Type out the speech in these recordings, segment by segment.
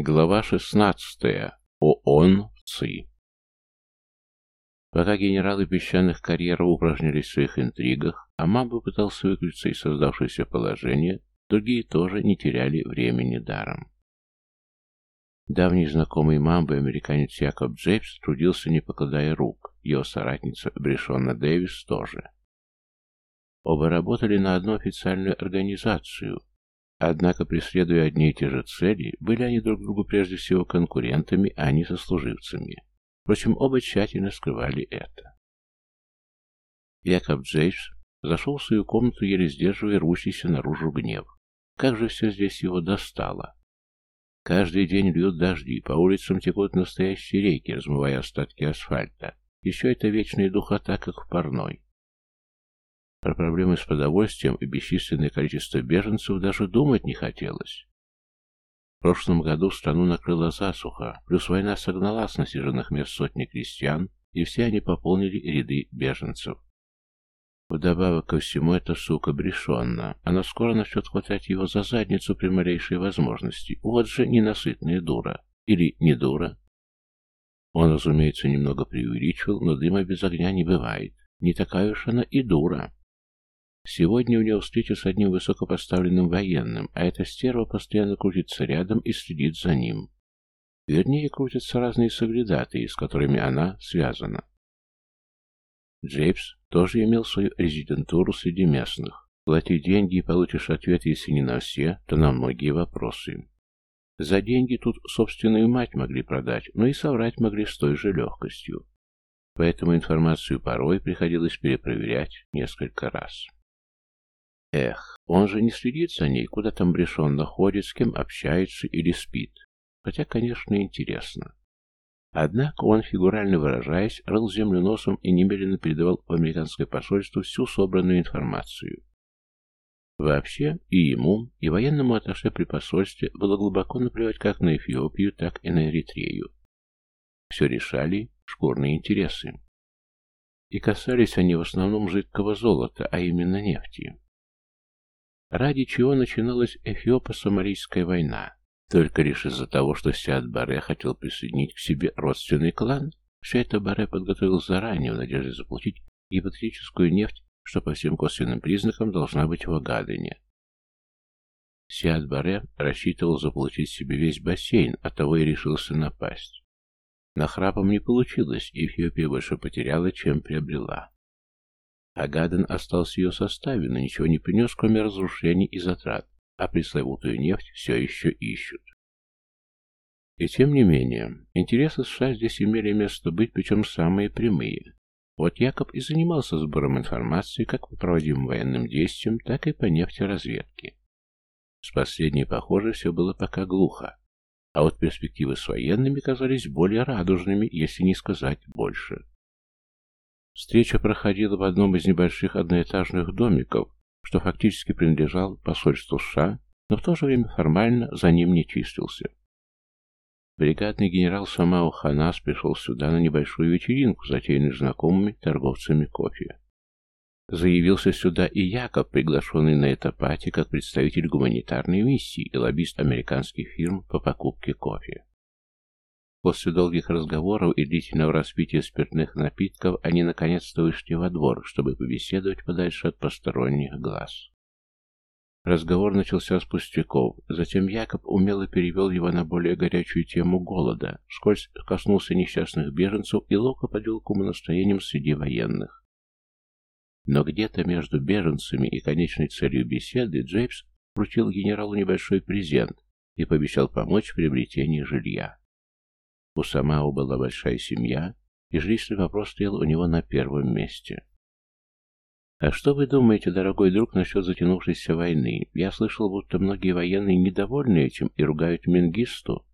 Глава 16. ООН ЦИ. Пока генералы песчаных карьеров упражнялись в своих интригах, а Мамба пытался выключиться из создавшегося положения, другие тоже не теряли времени даром. Давний знакомый Мамбы, американец Якоб Джейпс, трудился не покладая рук, его соратница Брешонна Дэвис тоже. Оба работали на одну официальную организацию, Однако, преследуя одни и те же цели, были они друг другу прежде всего конкурентами, а не сослуживцами. Впрочем, оба тщательно скрывали это. Якоб Джейш зашел в свою комнату, еле сдерживая рвущийся наружу гнев. Как же все здесь его достало! Каждый день льют дожди, по улицам текут настоящие реки, размывая остатки асфальта. Еще это вечная духота, как в парной. Про проблемы с продовольствием и бесчисленное количество беженцев даже думать не хотелось. В прошлом году страну накрыла засуха, плюс война согнала с насиженных мест сотни крестьян, и все они пополнили ряды беженцев. Вдобавок ко всему, эта сука брешенна. Она скоро начнет хватать его за задницу при малейшей возможности. Вот же ненасытная дура. Или не дура. Он, разумеется, немного преувеличивал, но дыма без огня не бывает. Не такая уж она и дура. Сегодня у него встреча с одним высокопоставленным военным, а эта стерва постоянно крутится рядом и следит за ним. Вернее, крутятся разные соглядатые, с которыми она связана. Джейпс тоже имел свою резидентуру среди местных. Плати деньги и получишь ответ, если не на все, то на многие вопросы. За деньги тут собственную мать могли продать, но и соврать могли с той же легкостью. Поэтому информацию порой приходилось перепроверять несколько раз. Эх, он же не следит за ней, куда там брешенно ходит, с кем общается или спит. Хотя, конечно, интересно. Однако он, фигурально выражаясь, рыл землю носом и немедленно передавал в американское посольство всю собранную информацию. Вообще, и ему, и военному атташе при посольстве было глубоко наплевать как на Эфиопию, так и на Эритрею. Все решали шкурные интересы. И касались они в основном жидкого золота, а именно нефти. Ради чего начиналась Эфиопо-Сомалийская война? Только лишь из-за того, что Сиад Баре хотел присоединить к себе родственный клан? Все это Баре подготовил заранее в надежде заполучить гипотетическую нефть, что по всем косвенным признакам должна быть в Агадене. Сиад Баре рассчитывал заполучить себе весь бассейн, оттого и решился напасть. На храпом не получилось, и Эфиопия больше потеряла, чем приобрела. Агаден остался в ее составе, но ничего не принес, кроме разрушений и затрат, а пресловутую нефть все еще ищут. И тем не менее, интересы США здесь имели место быть, причем самые прямые. Вот Якоб и занимался сбором информации как по проводимым военным действиям, так и по нефтеразведке. С последней, похоже, все было пока глухо, а вот перспективы с военными казались более радужными, если не сказать больше. Встреча проходила в одном из небольших одноэтажных домиков, что фактически принадлежал посольству США, но в то же время формально за ним не числился. Бригадный генерал Самао Ханас пришел сюда на небольшую вечеринку, затеянную знакомыми торговцами кофе. Заявился сюда и Якоб, приглашенный на это пати как представитель гуманитарной миссии и лоббист американских фирм по покупке кофе. После долгих разговоров и длительного распития спиртных напитков они наконец-то вышли во двор, чтобы побеседовать подальше от посторонних глаз. Разговор начался с пустяков, затем Якоб умело перевел его на более горячую тему голода, скользь коснулся несчастных беженцев и ловко подвел к умонастроениям среди военных. Но где-то между беженцами и конечной целью беседы Джейпс вручил генералу небольшой презент и пообещал помочь в приобретении жилья. У Самао была большая семья, и жилищный вопрос стоял у него на первом месте. «А что вы думаете, дорогой друг, насчет затянувшейся войны? Я слышал, будто многие военные недовольны этим и ругают Менгисту».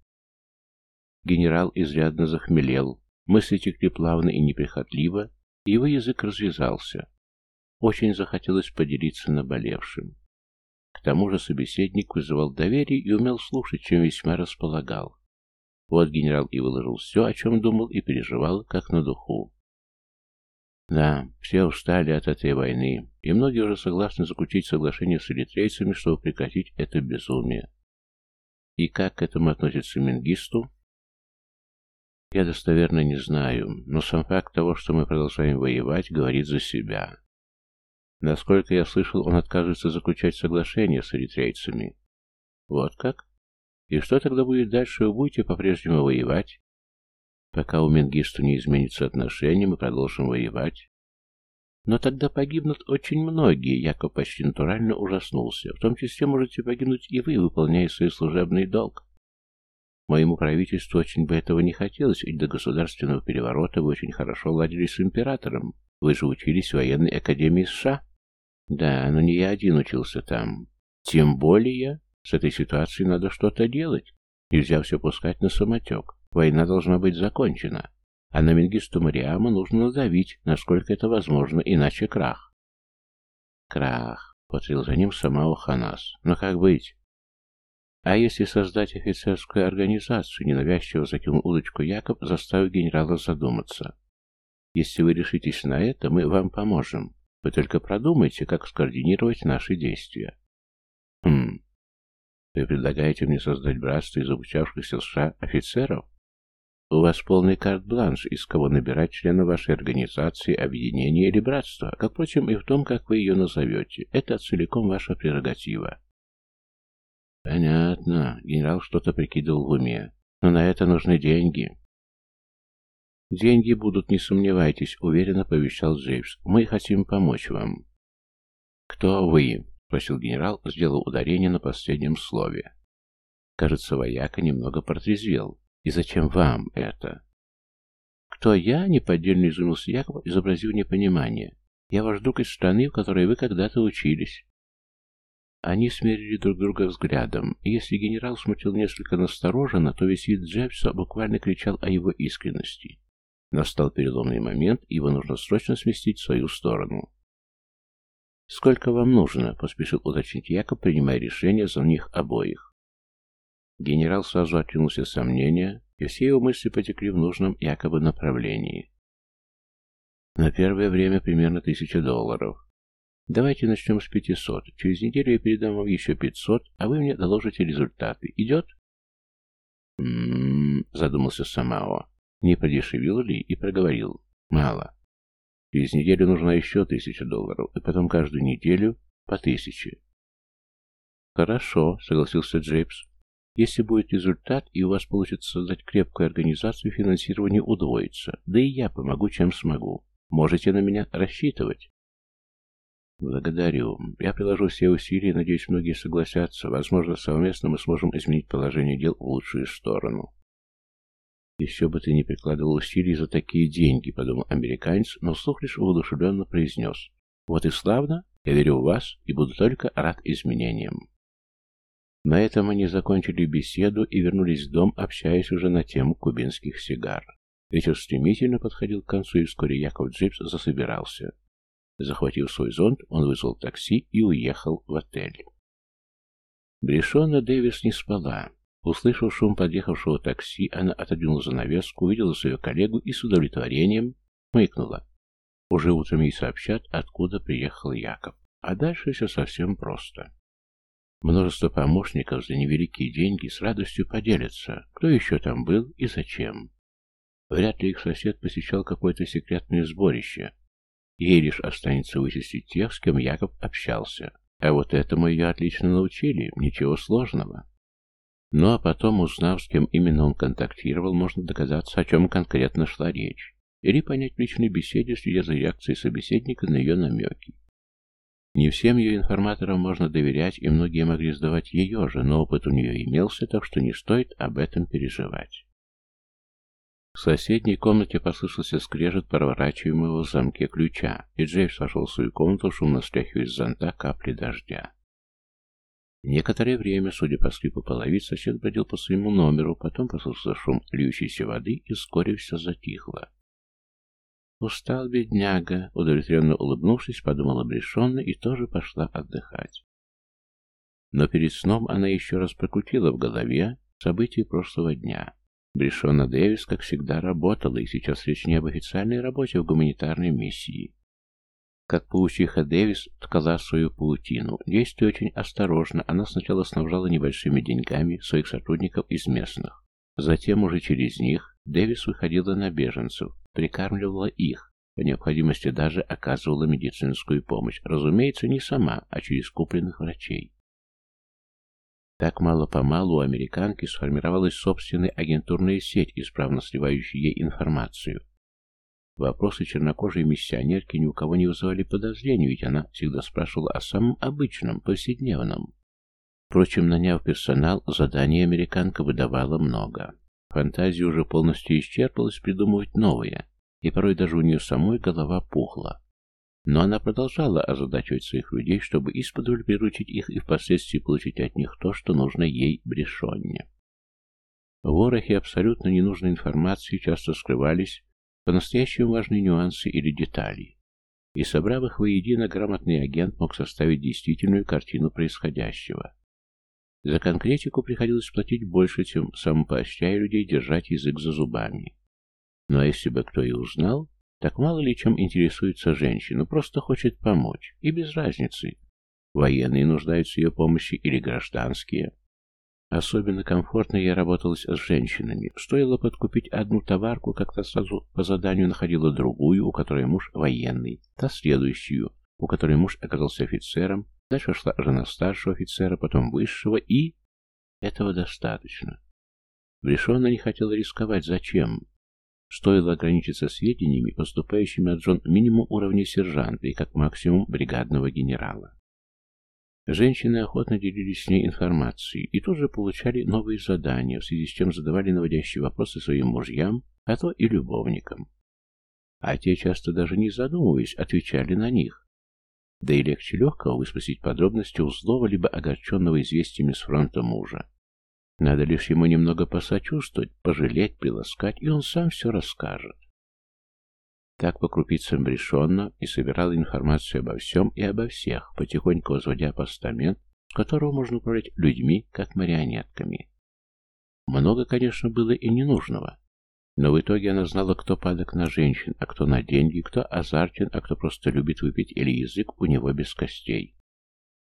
Генерал изрядно захмелел, мысли текли плавно и неприхотливо, и его язык развязался. Очень захотелось поделиться наболевшим. К тому же собеседник вызывал доверие и умел слушать, чем весьма располагал. Вот генерал и выложил все, о чем думал и переживал, как на духу. Да, все устали от этой войны, и многие уже согласны заключить соглашение с эритрейцами, чтобы прекратить это безумие. И как к этому относится Мингисту? Я достоверно не знаю, но сам факт того, что мы продолжаем воевать, говорит за себя. Насколько я слышал, он отказывается заключать соглашение с эритрейцами. Вот как? И что тогда будет дальше? Вы будете по-прежнему воевать? Пока у Менгисту не изменится отношения, мы продолжим воевать. Но тогда погибнут очень многие, Яков почти натурально ужаснулся. В том числе можете погибнуть и вы, выполняя свой служебный долг. Моему правительству очень бы этого не хотелось, ведь до государственного переворота вы очень хорошо ладили с императором. Вы же учились в военной академии США. Да, но не я один учился там. Тем более, с этой ситуацией надо что-то делать. Нельзя все пускать на самотек. Война должна быть закончена. А на Менгисту Мариама нужно надавить, насколько это возможно, иначе крах. Крах. Повторил за ним сама Ханас. Но как быть? А если создать офицерскую организацию, ненавязчиво закинул удочку Якоб, заставив генерала задуматься. Если вы решитесь на это, мы вам поможем. Вы только продумайте, как скоординировать наши действия. Хм. Вы предлагаете мне создать братство из обучавшихся США офицеров? У вас полный карт-бланш, из кого набирать членов вашей организации, объединения или братства, как, впрочем, и в том, как вы ее назовете. Это целиком ваша прерогатива. Понятно. Генерал что-то прикидывал в уме. Но на это нужны деньги. «Деньги будут, не сомневайтесь», — уверенно повещал Джеймс. «Мы хотим помочь вам». «Кто вы?» — спросил генерал, сделал ударение на последнем слове. Кажется, вояка немного протрезвел. «И зачем вам это?» «Кто я?» — неподдельно изумился Яков, изобразив непонимание. «Я ваш друг из страны, в которой вы когда-то учились». Они смерили друг друга взглядом, и если генерал смотрел несколько настороженно, то весь вид Джебса буквально кричал о его искренности. Настал переломный момент, и его нужно срочно сместить в свою сторону. «Сколько вам нужно?» — поспешил уточнить Якоб, принимая решение за них обоих. Генерал сразу откинулся сомнения, и все его мысли потекли в нужном якобы направлении. На первое время примерно тысяча долларов. Давайте начнем с пятисот. Через неделю я передам вам еще пятьсот, а вы мне доложите результаты. Идет? М-м-м, задумался Самао. Не подешевил ли и проговорил. Мало. Через неделю нужна еще тысяча долларов, и потом каждую неделю по тысяче. Хорошо, согласился Джейбс. Если будет результат, и у вас получится создать крепкую организацию, финансирование удвоится. Да и я помогу, чем смогу. Можете на меня рассчитывать. Благодарю. Я приложу все усилия, надеюсь, многие согласятся. Возможно, совместно мы сможем изменить положение дел в лучшую сторону. «Еще бы ты не прикладывал усилий за такие деньги», — подумал американец, но вслух лишь воодушевленно произнес. «Вот и славно. Я верю в вас и буду только рад изменениям». На этом они закончили беседу и вернулись в дом, общаясь уже на тему кубинских сигар. Вечер стремительно подходил к концу, и вскоре Яков Джипс засобирался. Захватив свой зонт, он вызвал такси и уехал в отель. Брешона Дэвис не спала. Услышав шум подъехавшего такси, она отодвинула занавеску, увидела свою коллегу и с удовлетворением хмыкнула. Уже утром ей сообщат, откуда приехал Яков. А дальше все совсем просто. Множество помощников за невеликие деньги с радостью поделятся, кто еще там был и зачем. Вряд ли их сосед посещал какое-то секретное сборище. Ей лишь останется вычистить тех, с кем Яков общался. А вот этому ее отлично научили, ничего сложного. Ну а потом, узнав, с кем именно он контактировал, можно догадаться, о чем конкретно шла речь. Или понять в личной беседе, следя за реакцией собеседника на ее намеки. Не всем ее информаторам можно доверять, и многие могли сдавать ее же, но опыт у нее имелся, так что не стоит об этом переживать. В соседней комнате послышался скрежет проворачиваемого в замке ключа, и Джеймс вошел в свою комнату, шумно стряхивая с зонта капли дождя. Некоторое время, судя по скрипу половиц, сосед бродил по своему номеру, потом послышался шум льющейся воды, и вскоре все затихло. «Устал, бедняга», — удовлетворенно улыбнувшись, подумала Брешонна и тоже пошла отдыхать. Но перед сном она еще раз прокрутила в голове события прошлого дня. Брешона Дэвис, как всегда, работала, и сейчас речь не об официальной работе в гуманитарной миссии. Как паучиха Дэвис ткала свою паутину. Действуя очень осторожно, она сначала снабжала небольшими деньгами своих сотрудников из местных. Затем уже через них Дэвис выходила на беженцев, прикармливала их, по необходимости даже оказывала медицинскую помощь, разумеется, не сама, а через купленных врачей. Так мало-помалу у американки сформировалась собственная агентурная сеть, исправно сливающая ей информацию. Вопросы чернокожей миссионерки ни у кого не вызывали подозрений, ведь она всегда спрашивала о самом обычном, повседневном. Впрочем, наняв персонал, заданий американка выдавала много. Фантазия уже полностью исчерпалась придумывать новые, и порой даже у нее самой голова пухла. Но она продолжала озадачивать своих людей, чтобы исподволь приручить их и впоследствии получить от них то, что нужно ей, Брешонне. В ворохе абсолютно ненужной информации часто скрывались по-настоящему важные нюансы или детали. И собрав их воедино, грамотный агент мог составить действительную картину происходящего. За конкретику приходилось платить больше, чем самопоощряя людей держать язык за зубами. Ну а если бы кто и узнал, так мало ли чем интересуется женщина, просто хочет помочь, и без разницы. Военные нуждаются в ее помощи или гражданские. Особенно комфортно я работалась с женщинами. Стоило подкупить одну товарку, как-то сразу по заданию находила другую, у которой муж военный, та следующую, у которой муж оказался офицером, дальше шла жена старшего офицера, потом высшего, и... Этого достаточно. Брешона не хотела рисковать. Зачем? Стоило ограничиться сведениями, поступающими от Джон минимум уровня сержанта и как максимум бригадного генерала. Женщины охотно делились с ней информацией и тут же получали новые задания, в связи с чем задавали наводящие вопросы своим мужьям, а то и любовникам. А те, часто даже не задумываясь, отвечали на них. Да и легче легкого выспросить подробности у злого либо огорченного известиями с фронта мужа. Надо лишь ему немного посочувствовать, пожалеть, приласкать, и он сам все расскажет. Так по крупицам брешенно и собирал информацию обо всем и обо всех, потихоньку возводя постамент, с которого можно управлять людьми, как марионетками. Много, конечно, было и ненужного, но в итоге она знала, кто падок на женщин, а кто на деньги, кто азартен, а кто просто любит выпить или язык у него без костей.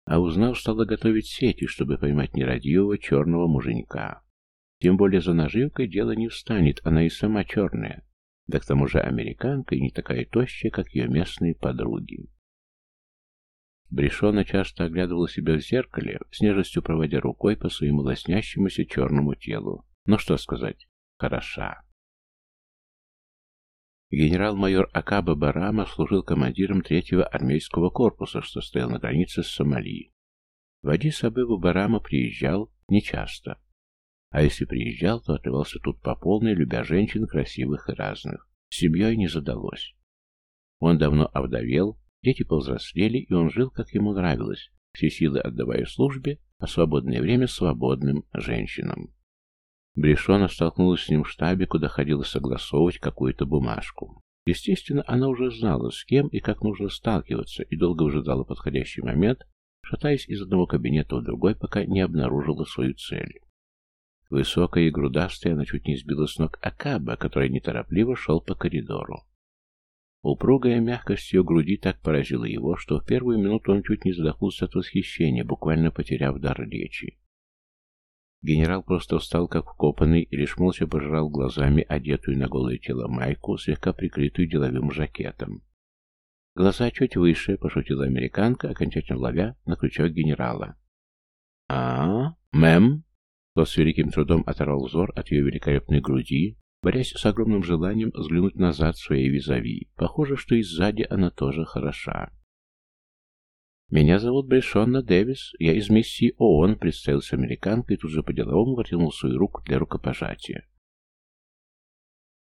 А узнав, стала готовить сети, чтобы поймать нерадивого черного муженька. Тем более за наживкой дело не встанет, она и сама черная. Да к тому же американка и не такая тощая, как ее местные подруги. Брешона часто оглядывала себя в зеркале, с нежностью проводя рукой по своему лоснящемуся черному телу. Ну что сказать, хороша. Генерал-майор Акаба Барама служил командиром третьего армейского корпуса, что стоял на границе с Сомали. В Адис-Абебу Барама приезжал нечасто. А если приезжал, то отрывался тут по полной, любя женщин красивых и разных. С семьей не задалось. Он давно овдовел, дети повзрослели, и он жил, как ему нравилось, все силы отдавая службе, а свободное время свободным женщинам. Брешона столкнулась с ним в штабе, куда ходила согласовывать какую-то бумажку. Естественно, она уже знала, с кем и как нужно сталкиваться, и долго выжидала подходящий момент, шатаясь из одного кабинета в другой, пока не обнаружила свою цель. Высокая и грудастая, она чуть не сбила с ног Акаба, который неторопливо шел по коридору. Упругая мягкость ее груди так поразила его, что в первую минуту он чуть не задохнулся от восхищения, буквально потеряв дар речи. Генерал просто встал как вкопанный и лишь молча пожирал глазами одетую на голое тело майку, слегка прикрытую деловым жакетом. Глаза чуть выше, пошутила американка, окончательно ловя на крючок генерала. а, мэм?» Тот с великим трудом оторвал взор от ее великолепной груди, борясь с огромным желанием взглянуть назад своей визави. Похоже, что и сзади она тоже хороша. «Меня зовут Брешонна Дэвис, я из миссии ООН», — представился американка и тут же по-деловому протянул свою руку для рукопожатия.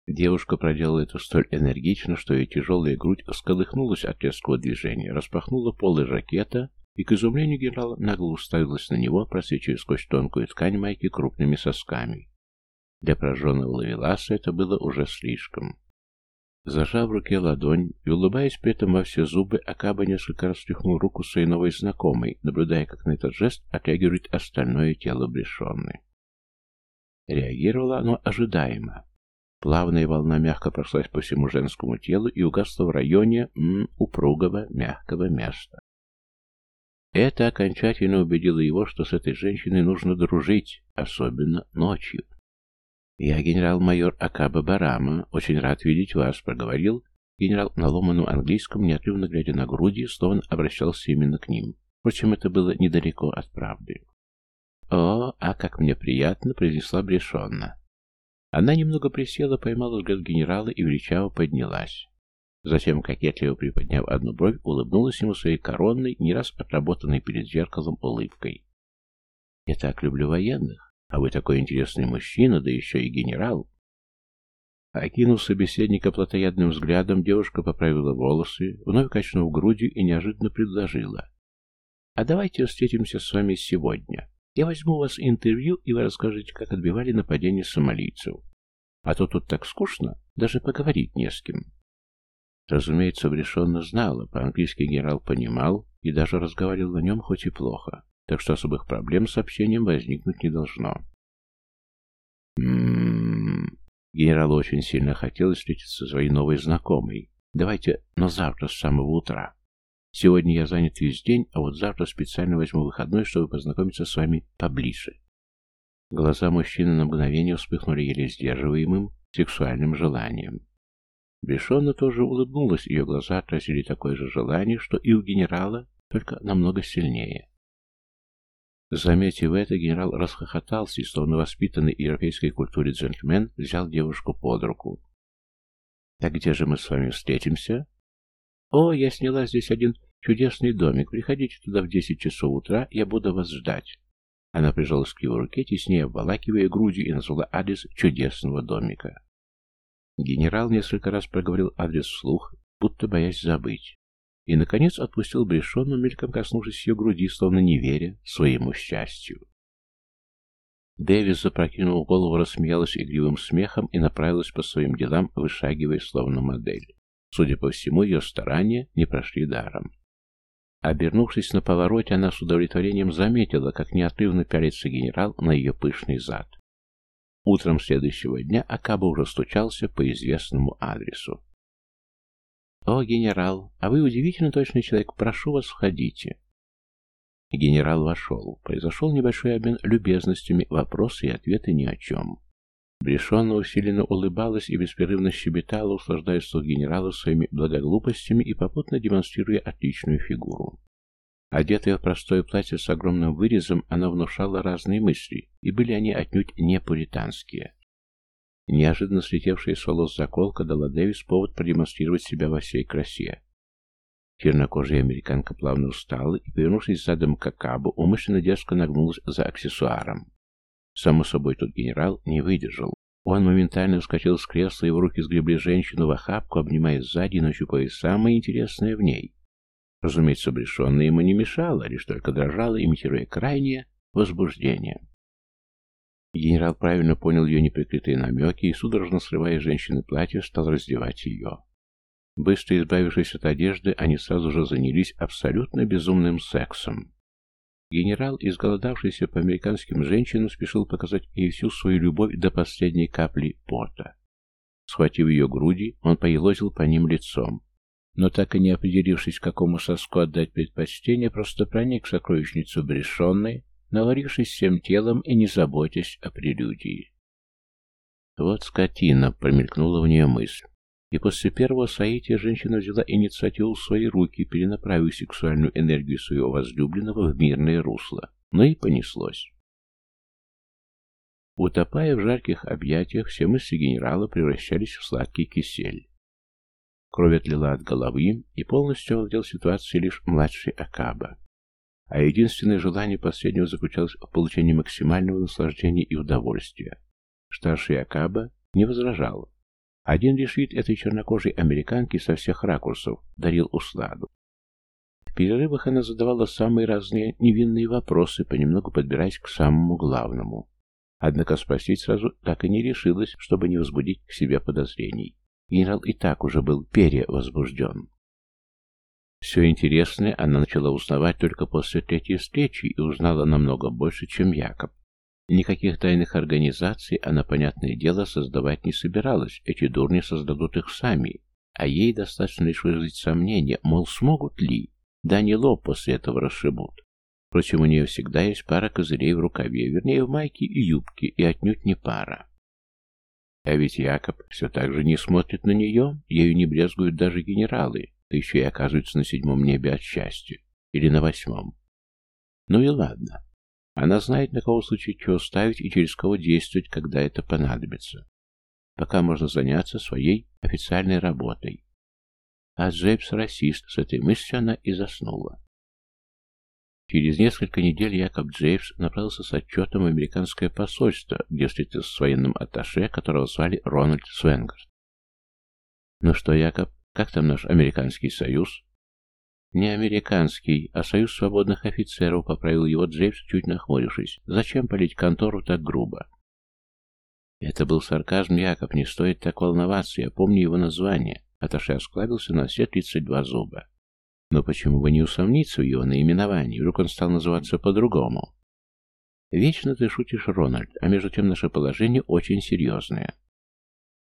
Девушка проделала это столь энергично, что ее тяжелая грудь сколыхнулась от резкого движения, распахнула полы ракета и, к изумлению генерала, нагло уставилась на него, просвечивая сквозь тонкую ткань майки крупными сосками. Для прожженного лавеласа это было уже слишком. Зажав в руке ладонь и улыбаясь при этом во все зубы, Акаба несколько раз тряхнул руку своей новой знакомой, наблюдая, как на этот жест отреагирует остальное тело Брешонны. Реагировало оно ожидаемо. Плавная волна мягко прошлась по всему женскому телу и угасла в районе м, упругого, мягкого места. Это окончательно убедило его, что с этой женщиной нужно дружить, особенно ночью. «Я генерал-майор Акаба Барама. Очень рад видеть вас», — проговорил генерал на ломаном английском, неотрывно глядя на груди, словно обращался именно к ним. Впрочем, это было недалеко от правды. «О, а как мне приятно!» — произнесла Брешонна. Она немного присела, поймала взгляд генерала и величаво поднялась. Затем, кокетливо приподняв одну бровь, улыбнулась ему своей коронной, не раз отработанной перед зеркалом улыбкой. «Я так люблю военных, а вы такой интересный мужчина, да еще и генерал!» Окинув собеседника плотоядным взглядом, девушка поправила волосы, вновь качнув грудью и неожиданно предложила. «А давайте встретимся с вами сегодня. Я возьму у вас интервью, и вы расскажете, как отбивали нападение сомалийцев. А то тут так скучно, даже поговорить не с кем». Разумеется, Брешонна знала, по-английски генерал понимал и даже разговаривал на нем хоть и плохо, так что особых проблем с общением возникнуть не должно. «М-м-м...» Генералу очень сильно хотелось встретиться со своей новой знакомой. Давайте, но завтра с самого утра. Сегодня я занят весь день, а вот завтра специально возьму выходной, чтобы познакомиться с вами поближе. Глаза мужчины на мгновение вспыхнули еле сдерживаемым сексуальным желанием. Бешона тоже улыбнулась, ее глаза отразили такое же желание, что и у генерала, только намного сильнее. Заметив это, генерал расхохотался и, словно воспитанный европейской культуре джентльмен, взял девушку под руку. «Так где же мы с вами встретимся?» «О, я сняла здесь один чудесный домик. Приходите туда в десять часов утра, я буду вас ждать». Она прижалась к его руке, теснее обволакивая грудью, и назвала адрес чудесного домика. Генерал несколько раз проговорил адрес вслух, будто боясь забыть и, наконец, отпустил Брешону, мельком коснувшись ее груди, словно не веря своему счастью. Дэвис, запрокинул голову, рассмеялась игривым смехом и направилась по своим делам, вышагивая словно модель. Судя по всему, ее старания не прошли даром. Обернувшись на повороте, она с удовлетворением заметила, как неотрывно пялится генерал на ее пышный зад. Утром следующего дня Акаба уже стучался по известному адресу. «О, генерал, а вы удивительно точный человек. Прошу вас, входите». Генерал вошел. Произошел небольшой обмен любезностями, вопросы и ответы ни о чем. Брешонна усиленно улыбалась и беспрерывно щебетала, услаждая слух генерала своими благоглупостями и попутно демонстрируя отличную фигуру. Одетая в простое платье с огромным вырезом, она внушала разные мысли, и были они отнюдь не пуританские. Неожиданно слетевшая с волос заколка дала Дэвис повод продемонстрировать себя во всей красе. Чернокожая американка плавно устала и, повернувшись задом к Акабу, умышленно дерзко нагнулась за аксессуаром. Само собой, тут генерал не выдержал. Он моментально вскочил с кресла, и в руки сгребли женщину в охапку, обнимая сзади и нащупывая самое интересное в ней. Разумеется, брешенная ему не мешала, лишь только дрожала, имитируя крайнее возбуждение. Генерал правильно понял ее неприкрытые намеки и, судорожно срывая женщины платье, стал раздевать ее. Быстро избавившись от одежды, они сразу же занялись абсолютно безумным сексом. Генерал, изголодавшийся по американским женщинам, спешил показать ей всю свою любовь до последней капли пота. Схватив ее груди, он поелозил по ним лицом. Но так и не определившись, какому соску отдать предпочтение, просто проник в сокровищницу брешенной, наварившись всем телом и не заботясь о прелюдии. Вот скотина, промелькнула в нее мысль. И после первого соития женщина взяла инициативу в свои руки, перенаправив сексуальную энергию своего возлюбленного в мирное русло. Но и понеслось. Утопая в жарких объятиях, все мысли генерала превращались в сладкий кисель. Кровь отлила от головы, и полностью овладел ситуацией лишь младший Акаба а единственное желание последнего заключалось в получении максимального наслаждения и удовольствия. Старший Акаба не возражал. Один лишь вид этой чернокожей американки со всех ракурсов дарил усладу. В перерывах она задавала самые разные невинные вопросы, понемногу подбираясь к самому главному. Однако спросить сразу так и не решилась, чтобы не возбудить к себе подозрений. Генерал и так уже был перевозбужден. Все интересное она начала узнавать только после третьей встречи и узнала намного больше, чем Якоб. Никаких тайных организаций она, понятное дело, создавать не собиралась. Эти дурни создадут их сами. А ей достаточно лишь выразить сомнение, мол, смогут ли? Да не лоб после этого расшибут. Впрочем, у нее всегда есть пара козырей в рукаве, вернее, в майке и юбке, и отнюдь не пара. А ведь Якоб все так же не смотрит на нее, ею не брезгуют даже генералы, да еще и оказывается на седьмом небе от счастья. Или на восьмом. Ну и ладно. Она знает, на кого случай чего ставить и через кого действовать, когда это понадобится. Пока можно заняться своей официальной работой. А Джейбс расист, с этой мыслью она и заснула. Через несколько недель Якоб Джейбс направился с отчетом в американское посольство, где встретился с военным атташе, которого звали Рональд Свенгард. «Ну что, Якоб, как там наш американский союз?» «Не американский, а союз свободных офицеров», — поправил его Джейбс, чуть нахмурившись. «Зачем полить контору так грубо?» Это был сарказм, Якоб, не стоит так волноваться, я помню его название. Аташе осклабился на все тридцать два зуба. Но почему бы не усомниться в его наименовании? Вдруг он стал называться по-другому? Вечно ты шутишь, Рональд, а между тем наше положение очень серьезное.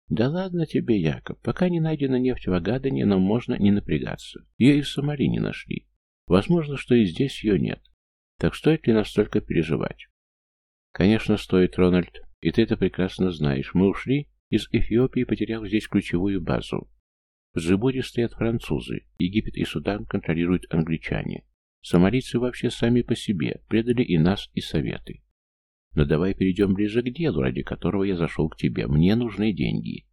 Да ладно тебе, Якоб, пока не найдена нефть в Агадане, нам можно не напрягаться. Ее и в Сомали не нашли. Возможно, что и здесь ее нет. Так стоит ли настолько переживать? Конечно, стоит, Рональд, и ты это прекрасно знаешь. Мы ушли из Эфиопии, потеряв здесь ключевую базу. В Джибуте стоят французы, Египет и Судан контролируют англичане. Сомалийцы вообще сами по себе предали и нас, и советы. Но давай перейдем ближе к делу, ради которого я зашел к тебе. Мне нужны деньги.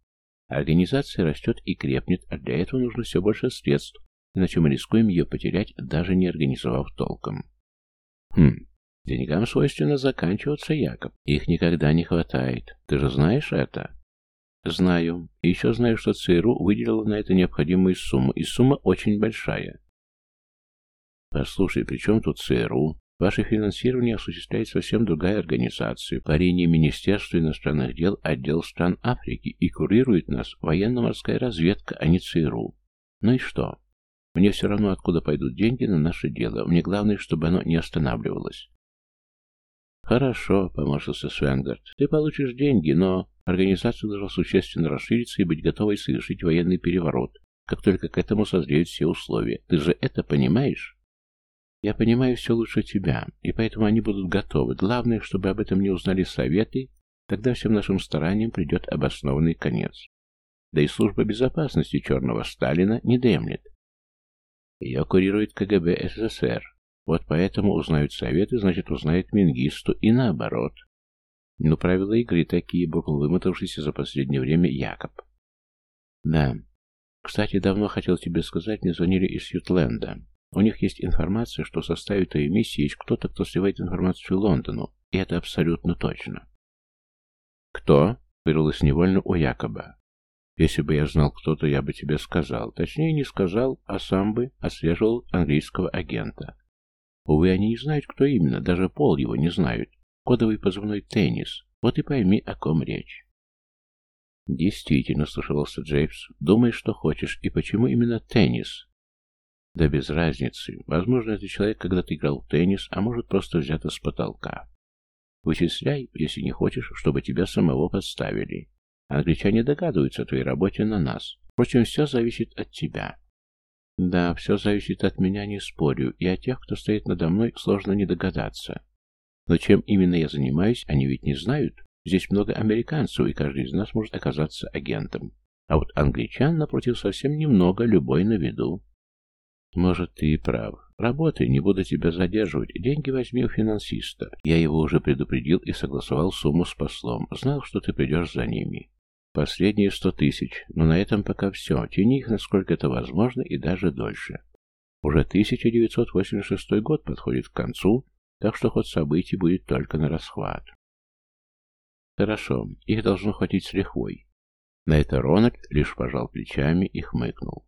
Организация растет и крепнет, а для этого нужно все больше средств, иначе мы рискуем ее потерять, даже не организовав толком. Хм, деньгам свойственно заканчиваться, Якоб. Их никогда не хватает. Ты же знаешь это? Знаю. И еще знаю, что ЦРУ выделила на это необходимую сумму, и сумма очень большая. Послушай, при чем тут ЦРУ? Ваше финансирование осуществляет совсем другая организация, по линии Министерства иностранных дел отдел стран Африки, и курирует нас военно-морская разведка, а не ЦРУ. Ну и что? Мне все равно, откуда пойдут деньги на наше дело. Мне главное, чтобы оно не останавливалось. Хорошо, поморщился Свенгард. Ты получишь деньги, но Организация должна существенно расшириться и быть готовой совершить военный переворот, как только к этому созреют все условия. Ты же это понимаешь? Я понимаю все лучше тебя, и поэтому они будут готовы. Главное, чтобы об этом не узнали советы, тогда всем нашим стараниям придет обоснованный конец. Да и служба безопасности черного Сталина не дремлет. Ее курирует КГБ СССР. Вот поэтому узнают советы, значит узнает Мингисту и наоборот. Но правила игры такие, буркнул вымотавшийся за последнее время Якоб. Да. Кстати, давно хотел тебе сказать, мне звонили из Ютленда. У них есть информация, что в составе той миссии есть кто-то, кто сливает информацию Лондону, и это абсолютно точно. Кто? Вырвалось невольно у Якоба. Если бы я знал кто-то, я бы тебе сказал. Точнее, не сказал, а сам бы отслеживал английского агента. Увы, они не знают, кто именно, даже пол его не знают. Кодовый позывной «Теннис». Вот и пойми, о ком речь. Действительно, слушался Джеймс. Думай, что хочешь, и почему именно теннис? Да без разницы. Возможно, это человек когда-то играл в теннис, а может, просто взято с потолка. Вычисляй, если не хочешь, чтобы тебя самого подставили. Англичане догадываются о твоей работе на нас. Впрочем, все зависит от тебя. Да, все зависит от меня, не спорю, и от тех, кто стоит надо мной, сложно не догадаться. Но чем именно я занимаюсь, они ведь не знают. Здесь много американцев, и каждый из нас может оказаться агентом. А вот англичан, напротив, совсем немного, любой на виду. Может, ты и прав. Работай, не буду тебя задерживать. Деньги возьми у финансиста. Я его уже предупредил и согласовал сумму с послом. Знал, что ты придешь за ними. Последние сто тысяч. Но на этом пока все. Тяни их, насколько это возможно, и даже дольше. Уже 1986 год подходит к концу, так что ход событий будет только на расхват. Хорошо, их должно хватить с лихвой. На это Рональд лишь пожал плечами и хмыкнул.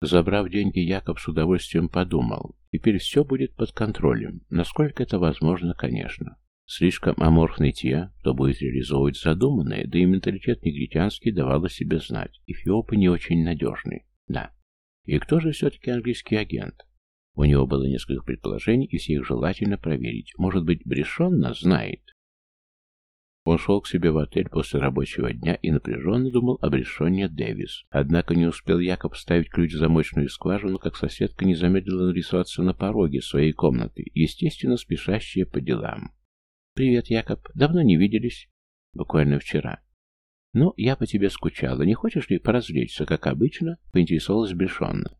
Забрав деньги, Якоб с удовольствием подумал. Теперь все будет под контролем. Насколько это возможно, конечно. Слишком аморфны те, кто будет реализовывать задуманное, да и менталитет негритянский давал о себе знать. Эфиопы не очень надежны. Да. И кто же все-таки английский агент? У него было несколько предположений, и все их желательно проверить. Может быть, Брешон нас знает? Он шел к себе в отель после рабочего дня и напряженно думал об решении Дэвис. Однако не успел Якоб ставить ключ в замочную скважину, как соседка не замедлила нарисоваться на пороге своей комнаты, естественно, спешащая по делам. «Привет, Якоб. Давно не виделись?» «Буквально вчера». «Ну, я по тебе скучала. Не хочешь ли поразвлечься, как обычно?» — поинтересовалась Брешонна.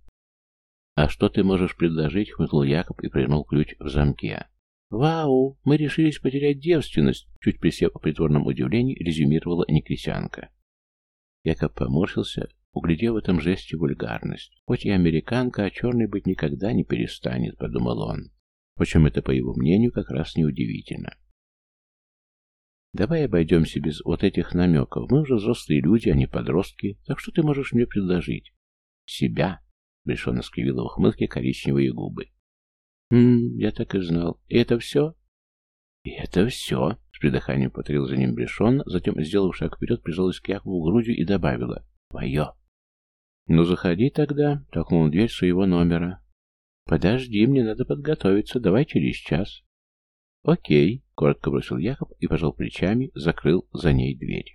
«А что ты можешь предложить?» — хмыкнул Якоб и провернул ключ в замке. «Вау! Мы решились потерять девственность!» Чуть присев в притворном удивлении, резюмировала Никритянка. Якоб поморщился, углядев в этом жесте вульгарность. «Хоть и американка, а черный быть никогда не перестанет», — подумал он. Впрочем, это, по его мнению, как раз неудивительно. «Давай обойдемся без вот этих намеков. Мы уже взрослые люди, а не подростки. Так что ты можешь мне предложить?» «Себя?» — Брешона скривила в ухмылке коричневые губы. «Хм, я так и знал. И это все?» «И это все?» — с придыханием повторил за ним Брешон, затем, сделав шаг вперед, прижалась к Якову грудью и добавила «Твое». «Ну, заходи тогда», — толкнул дверь своего номера. «Подожди, мне надо подготовиться. Давай через час». «Окей», — коротко бросил Яков и пожал плечами, закрыл за ней дверь.